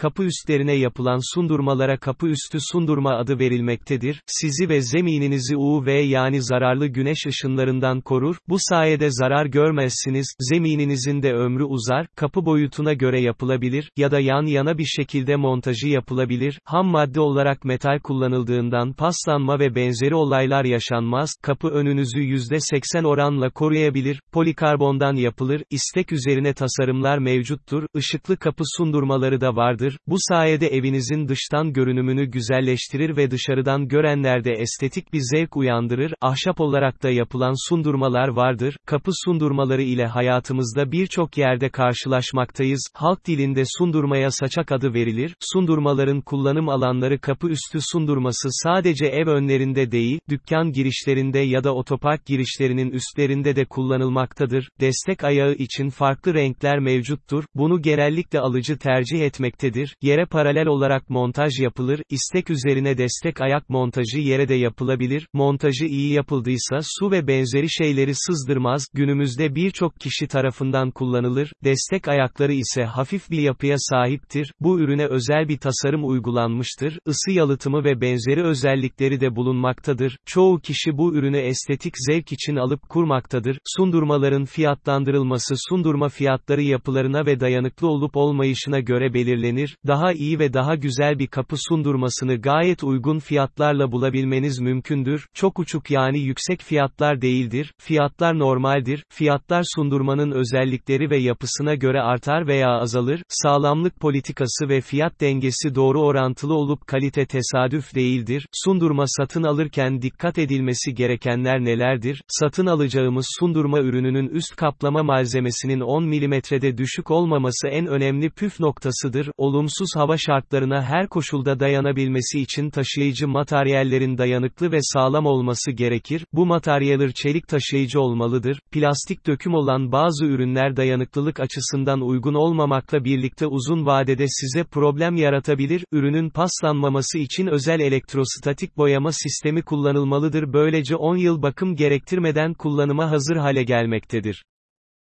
kapı üstlerine yapılan sundurmalara kapı üstü sundurma adı verilmektedir, sizi ve zemininizi UV yani zararlı güneş ışınlarından korur, bu sayede zarar görmezsiniz, zemininizin de ömrü uzar, kapı boyutuna göre yapılabilir, ya da yan yana bir şekilde montajı yapılabilir, ham madde olarak metal kullanıldığından paslanma ve benzeri olaylar yaşanmaz, kapı önünüzü %80 oranla koruyabilir, polikarbondan yapılır, istek üzerine tasarımlar mevcuttur, ışıklı kapı sundurmaları da vardır, bu sayede evinizin dıştan görünümünü güzelleştirir ve dışarıdan görenlerde estetik bir zevk uyandırır, ahşap olarak da yapılan sundurmalar vardır, kapı sundurmaları ile hayatımızda birçok yerde karşılaşmaktayız, halk dilinde sundurmaya saçak adı verilir, sundurmaların kullanım alanları kapı üstü sundurması sadece ev önlerinde değil, dükkan girişlerinde ya da otopark girişlerinin üstlerinde de kullanılmaktadır, destek ayağı için farklı renkler mevcuttur, bunu genellikle alıcı tercih etmektedir, yere paralel olarak montaj yapılır, istek üzerine destek ayak montajı yere de yapılabilir, montajı iyi yapıldıysa su ve benzeri şeyleri sızdırmaz, günümüzde birçok kişi tarafından kullanılır, destek ayakları ise hafif bir yapıya sahiptir, bu ürüne özel bir tasarım uygulanmıştır, ısı yalıtımı ve benzeri özellikleri de bulunmaktadır, çoğu kişi bu ürünü estetik zevk için alıp kurmaktadır, sundurmaların fiyatlandırılması sundurma fiyatları yapılarına ve dayanıklı olup olmayışına göre belirlenir, daha iyi ve daha güzel bir kapı sundurmasını gayet uygun fiyatlarla bulabilmeniz mümkündür, çok uçuk yani yüksek fiyatlar değildir, fiyatlar normaldir, fiyatlar sundurmanın özellikleri ve yapısına göre artar veya azalır, sağlamlık politikası ve fiyat dengesi doğru orantılı olup kalite tesadüf değildir, sundurma satın alırken dikkat edilmesi gerekenler nelerdir, satın alacağımız sundurma ürününün üst kaplama malzemesinin 10 milimetrede düşük olmaması en önemli püf noktasıdır, olumsuz hava şartlarına her koşulda dayanabilmesi için taşıyıcı materyallerin dayanıklı ve sağlam olması gerekir, bu materyaller çelik taşıyıcı olmalıdır, plastik döküm olan bazı ürünler dayanıklılık açısından uygun olmamakla birlikte uzun vadede size problem yaratabilir, ürünün paslanmaması için özel elektrostatik boyama sistemi kullanılmalıdır. Böylece 10 yıl bakım gerektirmeden kullanıma hazır hale gelmektedir.